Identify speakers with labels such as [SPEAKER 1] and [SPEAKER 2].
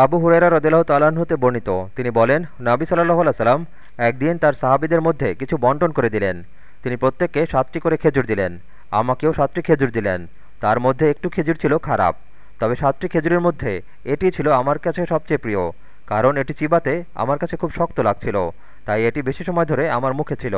[SPEAKER 1] আবু হুরেরা রদিল্লাহ তালান হতে বর্ণিত। তিনি বলেন, নাবি সাল্লাহ সাল্লাম একদিন তার সাহাবিদের মধ্যে কিছু বন্টন করে দিলেন। তিনি প্রত্যেককে সাতটি করে খেজুর দিলেন। আমাকেও সাতটি খেজুর দিলেন। তার মধ্যে একটু খেজুর ছিল খারাপ। তবে সাতটি খেজুরের মধ্যে এটি ছিল আমার কাছে সবচেয়ে প্রিয়, কারণ এটি চিবাতে আমার কাছে খুব শক্ত লাগছিল, তাই এটি বেশি সময় ধরে আমার মুখে ছিল।